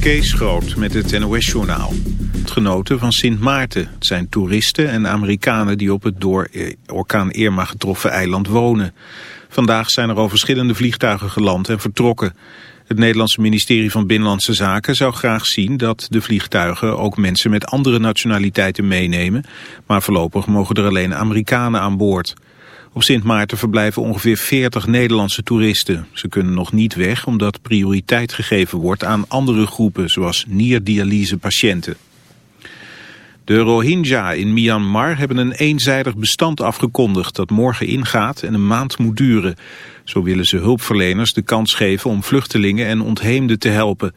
Kees Groot met het NOS-journaal. Genoten van Sint Maarten. Het zijn toeristen en Amerikanen die op het door orkaan Irma getroffen eiland wonen. Vandaag zijn er al verschillende vliegtuigen geland en vertrokken. Het Nederlandse ministerie van Binnenlandse Zaken zou graag zien dat de vliegtuigen ook mensen met andere nationaliteiten meenemen. Maar voorlopig mogen er alleen Amerikanen aan boord. Op Sint Maarten verblijven ongeveer 40 Nederlandse toeristen. Ze kunnen nog niet weg omdat prioriteit gegeven wordt aan andere groepen zoals nierdialysepatiënten. De Rohingya in Myanmar hebben een eenzijdig bestand afgekondigd dat morgen ingaat en een maand moet duren. Zo willen ze hulpverleners de kans geven om vluchtelingen en ontheemden te helpen.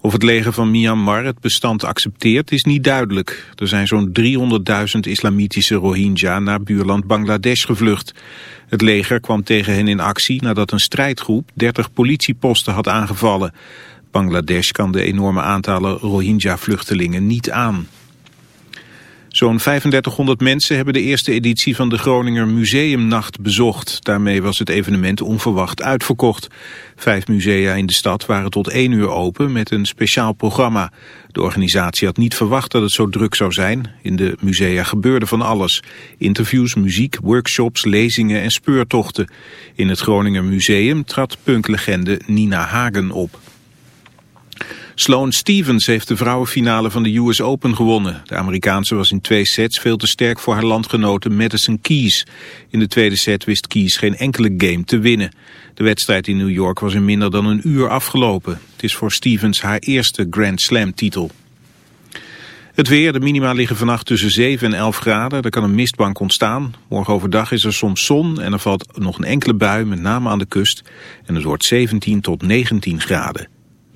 Of het leger van Myanmar het bestand accepteert is niet duidelijk. Er zijn zo'n 300.000 islamitische Rohingya naar buurland Bangladesh gevlucht. Het leger kwam tegen hen in actie nadat een strijdgroep 30 politieposten had aangevallen. Bangladesh kan de enorme aantallen Rohingya-vluchtelingen niet aan. Zo'n 3500 mensen hebben de eerste editie van de Groninger Museumnacht bezocht. Daarmee was het evenement onverwacht uitverkocht. Vijf musea in de stad waren tot één uur open met een speciaal programma. De organisatie had niet verwacht dat het zo druk zou zijn. In de musea gebeurde van alles. Interviews, muziek, workshops, lezingen en speurtochten. In het Groninger Museum trad punklegende Nina Hagen op. Sloane Stevens heeft de vrouwenfinale van de US Open gewonnen. De Amerikaanse was in twee sets veel te sterk voor haar landgenote Madison Keys. In de tweede set wist Keys geen enkele game te winnen. De wedstrijd in New York was in minder dan een uur afgelopen. Het is voor Stevens haar eerste Grand Slam titel. Het weer, de minima liggen vannacht tussen 7 en 11 graden. Er kan een mistbank ontstaan. Morgen overdag is er soms zon en er valt nog een enkele bui, met name aan de kust. En het wordt 17 tot 19 graden.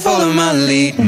follow my lead.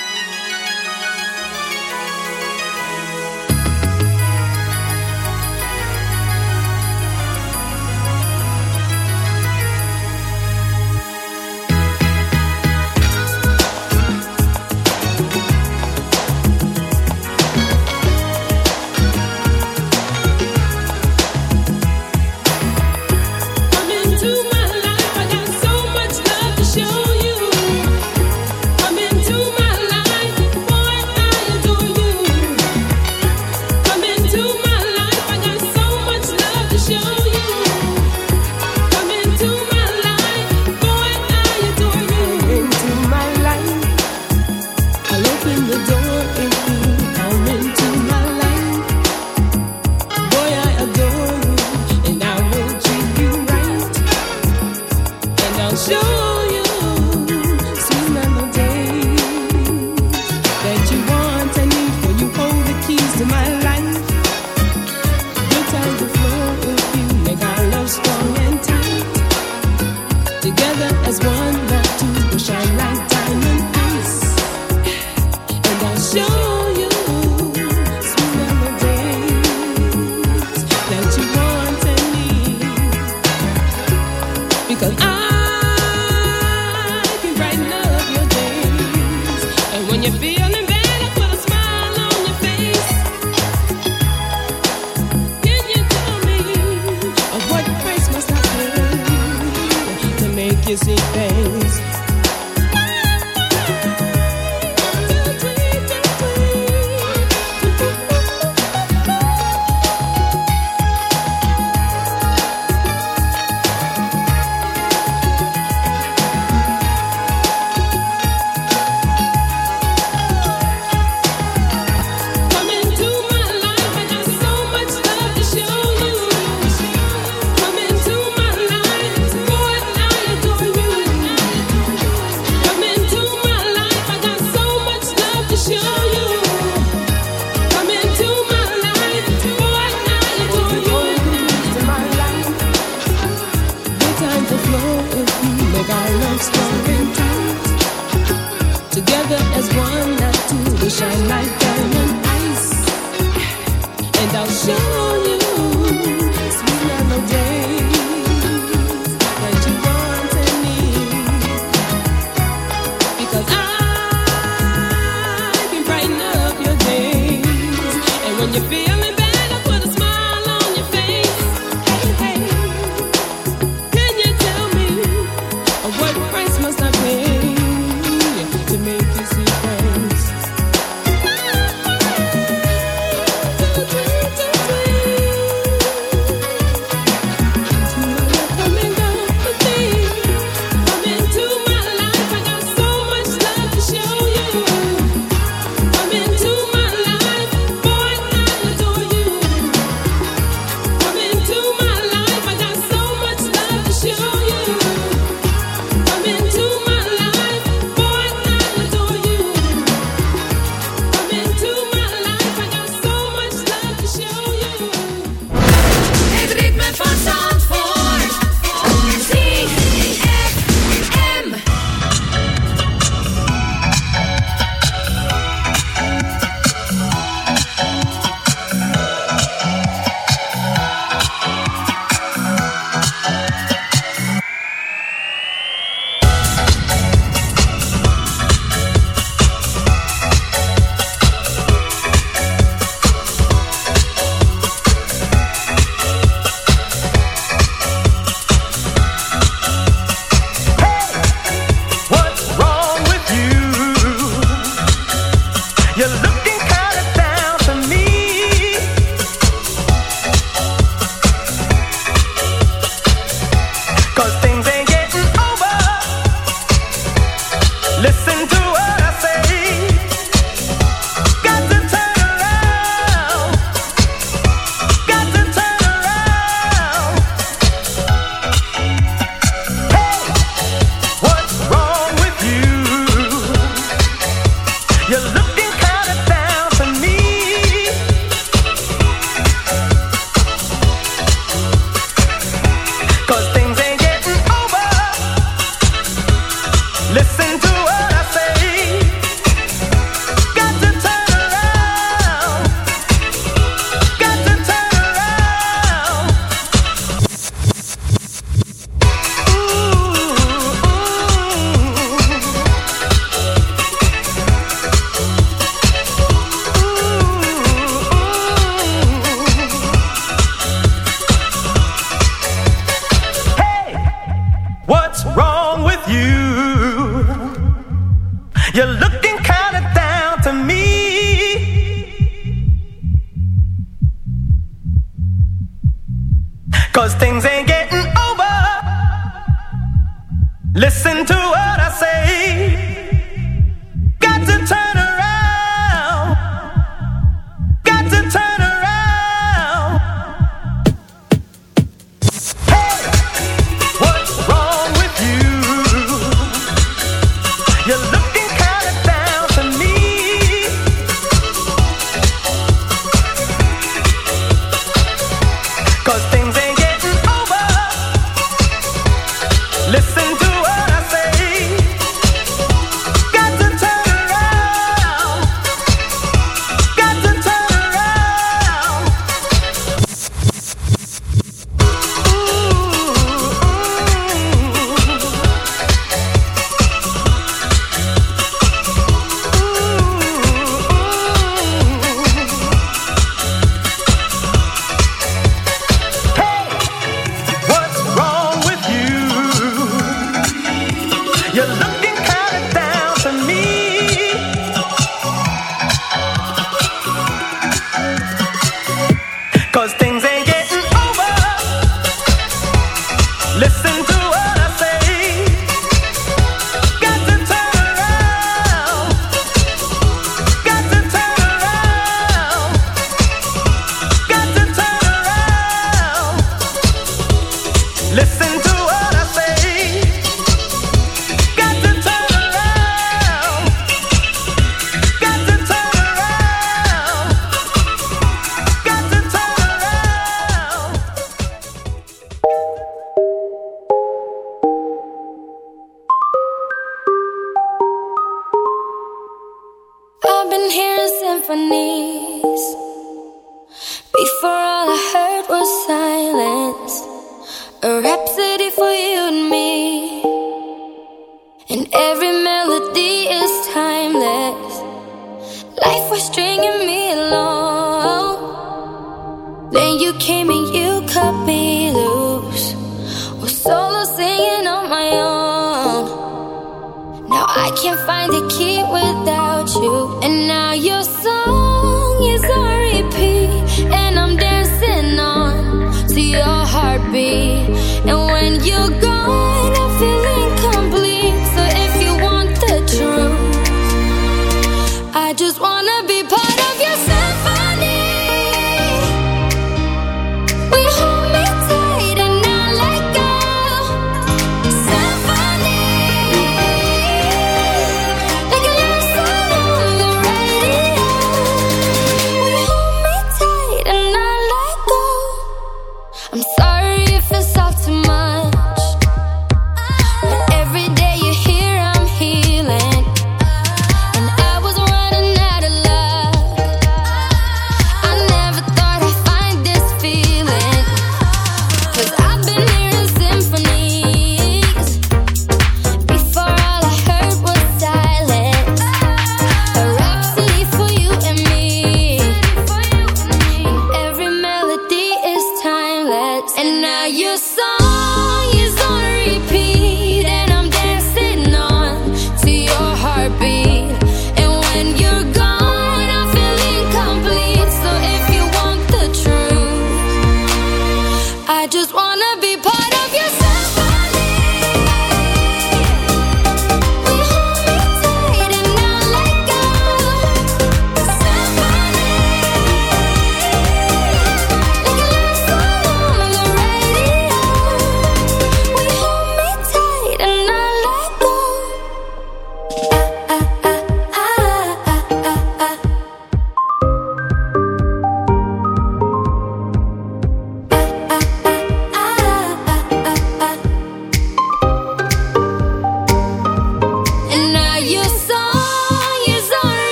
Show you feel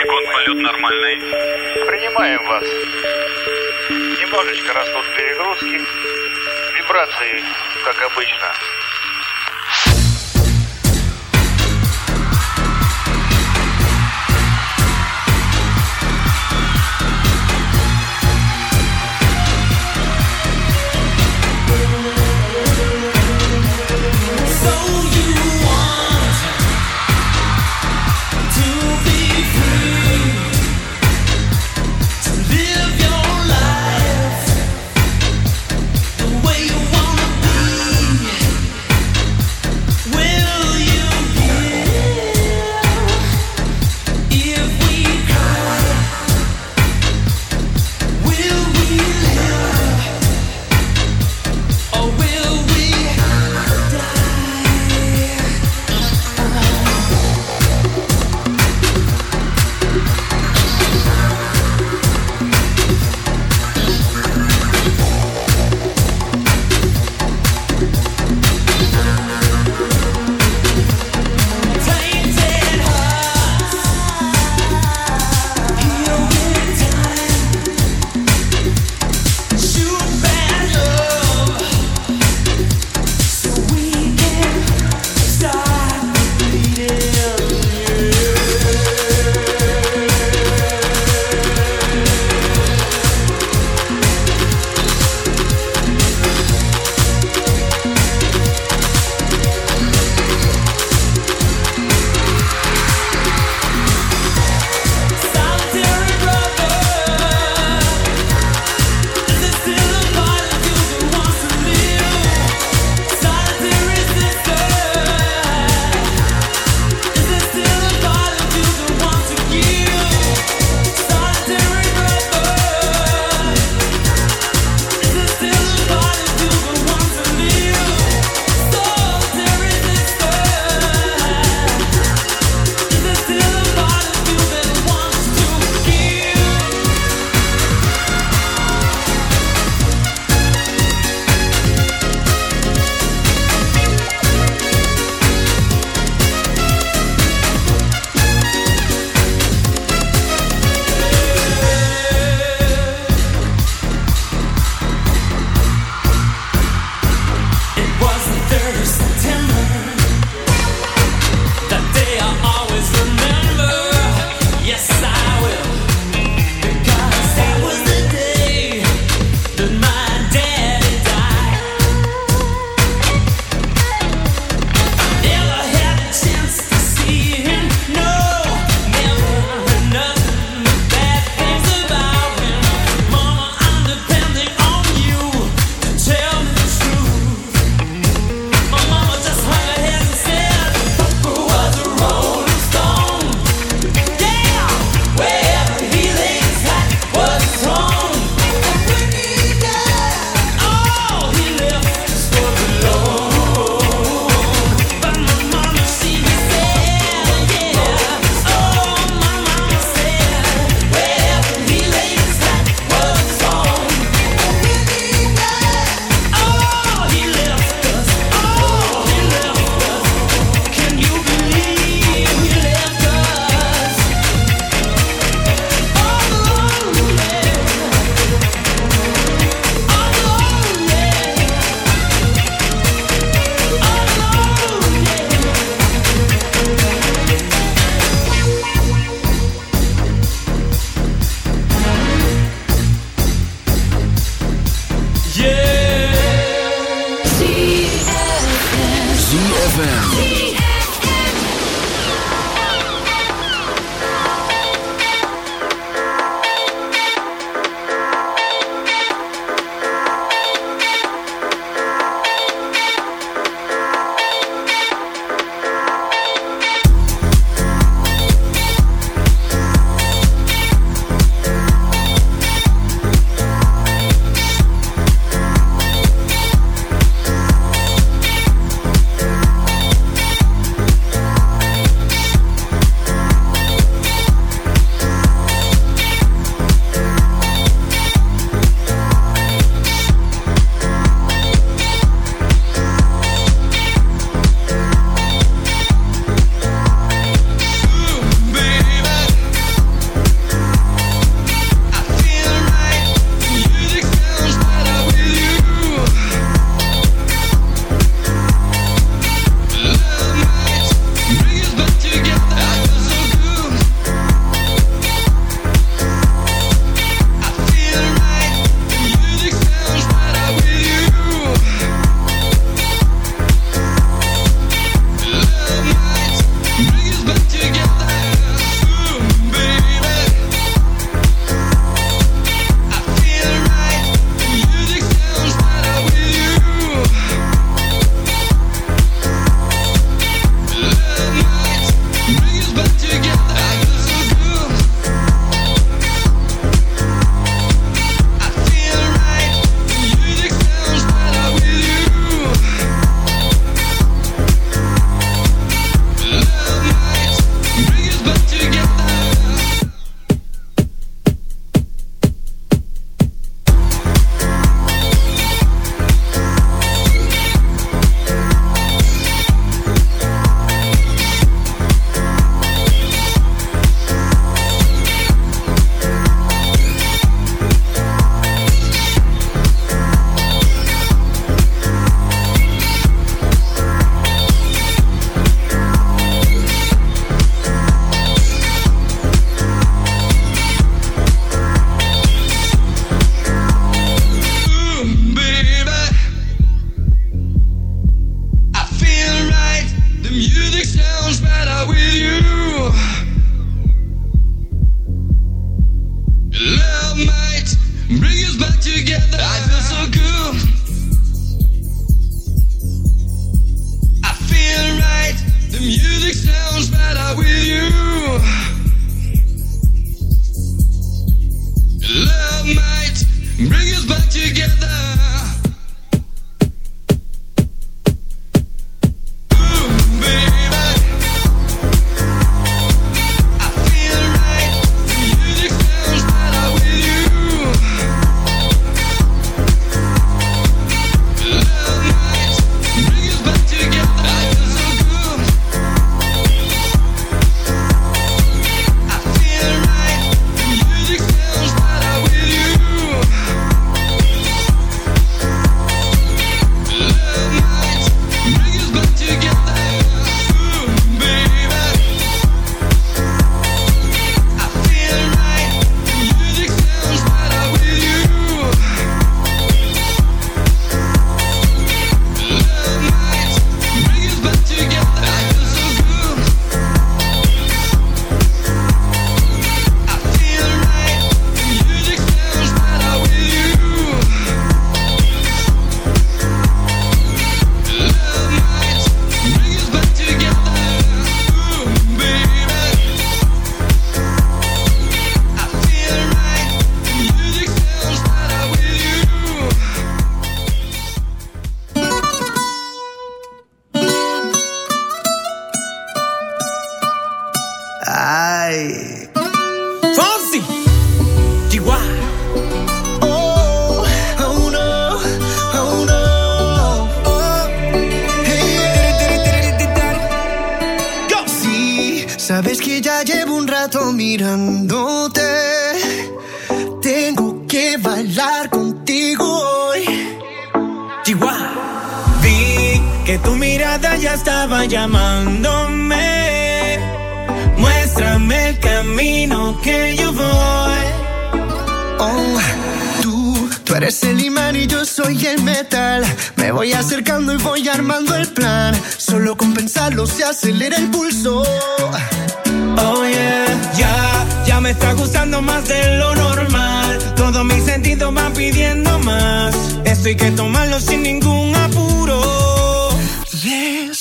секунд полет нормальный. Принимаем вас. Немножечко растут перегрузки. Вибрации, как обычно.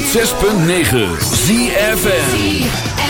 106.9 ZFN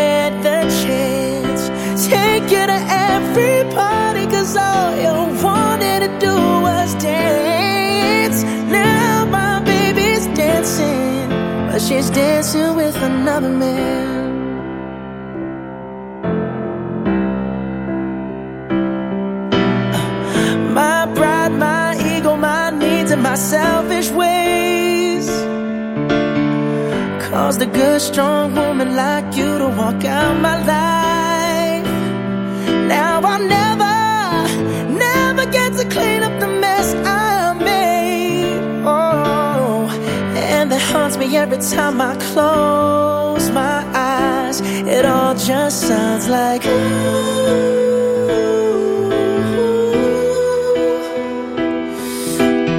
she's dancing with another man. My pride, my ego, my needs, and my selfish ways caused a good, strong woman like you to walk out my life. Now I'll never, haunts me every time I close my eyes. It all just sounds like ooh.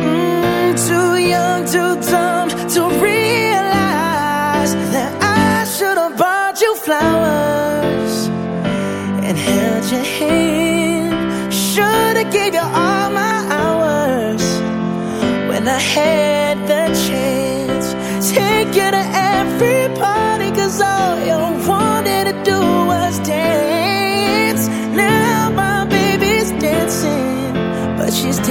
Mm, too young, young, too dumb to realize that I should have bought you flowers and held your hand. Should have gave you all my hours when I had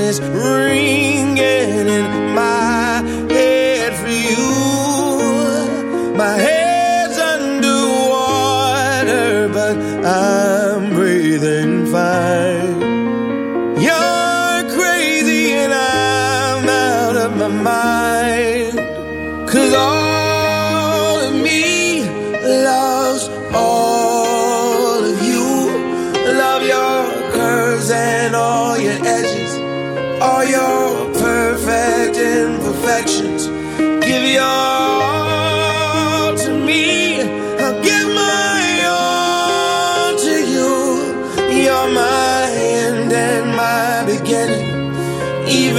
it's ringing in my head for you. My head's under water, but I'm breathing fine.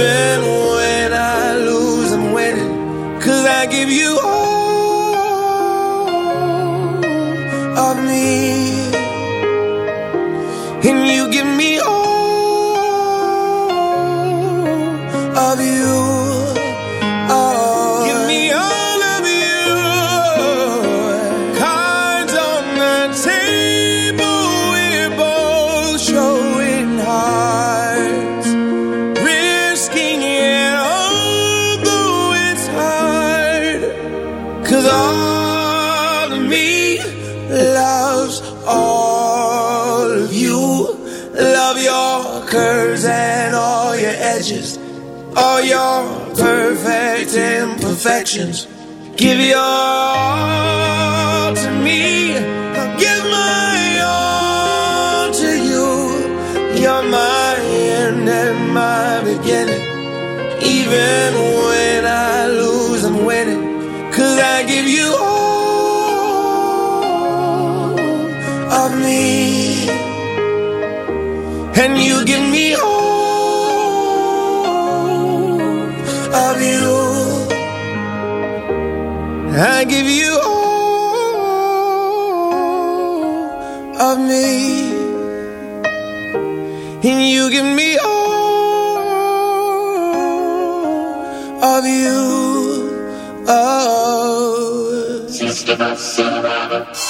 living loves all of you. Love your curves and all your edges, all your perfect imperfections. Give your all to and you give me all of you. I give you all of me, and you give me all of you. Oh, just about somebody.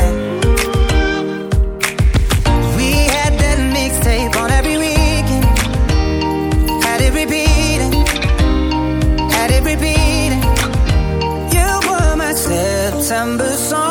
September song,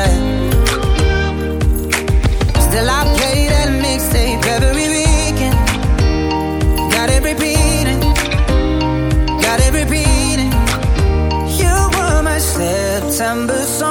September song,